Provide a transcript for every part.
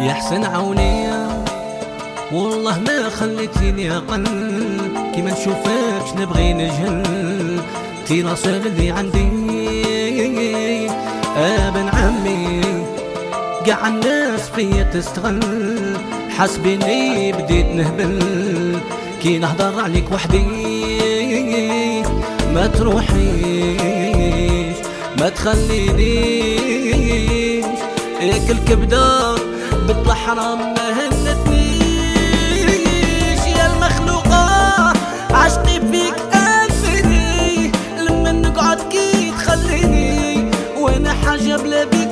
يا حسن عوني والله ما خليتيني أقل. كيما نشوفكش نبغي نجهل؟ تي ناصر اللي عندي. ابن عمي قاع الناس فيا تستغل. حسبيني بديت نهبل. كي نهضر عليك وحدي ما تروحيش ما تخلينيش. هيك الكبدة حرام ما هنتنيش يا المخلوقة عشقي فيك أنفني لما نقعد كي تخليني وأنا حاجة بلا بيك.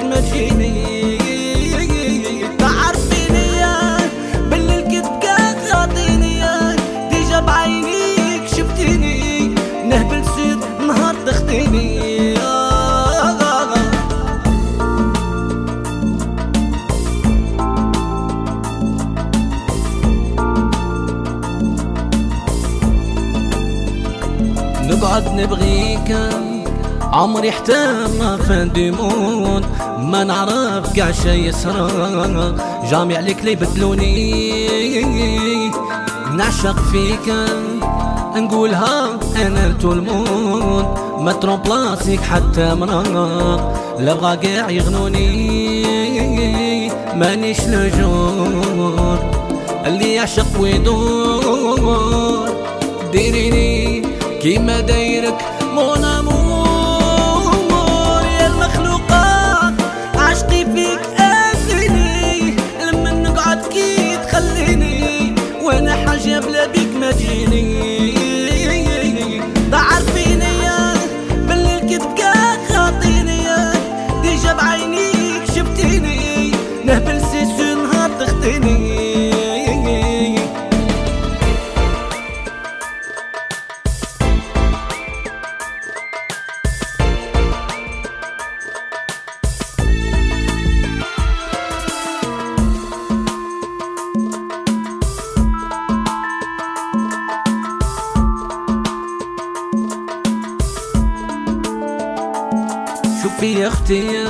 نقعد نبغيك عمري حتى la fin du monde ما نعرف كاع شي يسرى. jamais عليك يبدلوني. نعشق فيك. نقولها أنا الموت ما ن remplacer ك حتى مرا لا بغا يغنوني. مانيش le genre اللي يعشق ويدور. ديريني. كيما دايرك مون امور يا أختي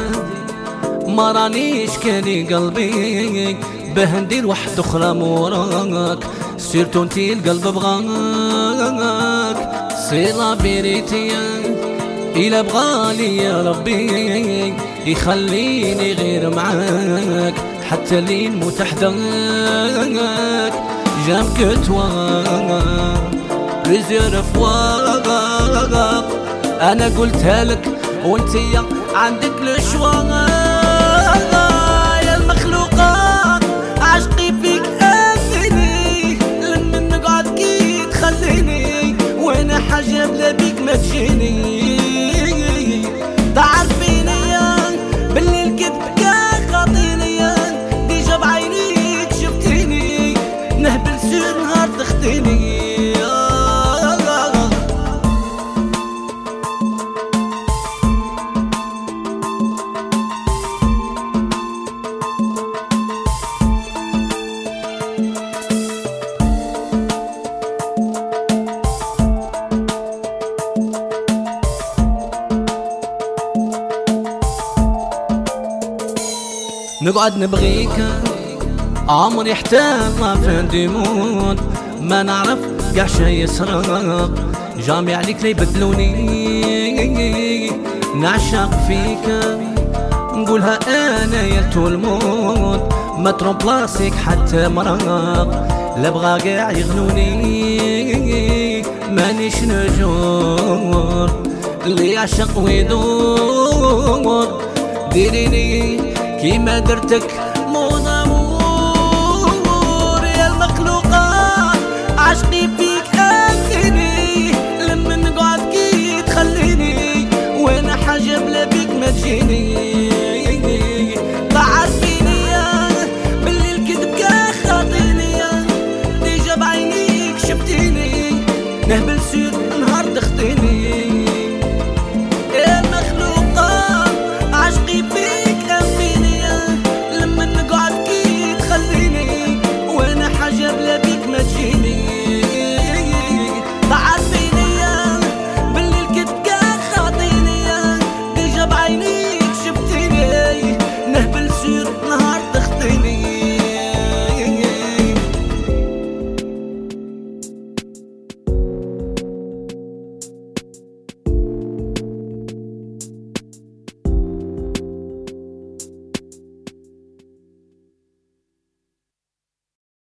ما رانيش كاني قلبي بهندير واحد أخرى موراك. سيرتو انتي القلب بغاك. سيلا بيريتي إلا بغالي يا ربي. يخليني غير معاك حتى لين نموت حداك جنبك تواك ريزيرف واق أنا قلتها لك وانتي عندك الشواق نقعد نبغيك عمري حتى ما فندي موت ما نعرف قاع شي يسرق. جامي عليك لي بدلوني. نعشق فيك. نقولها أنا يا الموت. ما ترومبلاسيك حتى مراق لا بغا قاع يغنوني. مانيش نجور. اللي يعشق ويدور. ديريني كيما درتك. مون امور يا المخلوقة عشقي فيك اكتني لما نقعد كي تخليني وأنا حاجة بلا بيك ما تجيني. نهبل سير نهار تخطيني.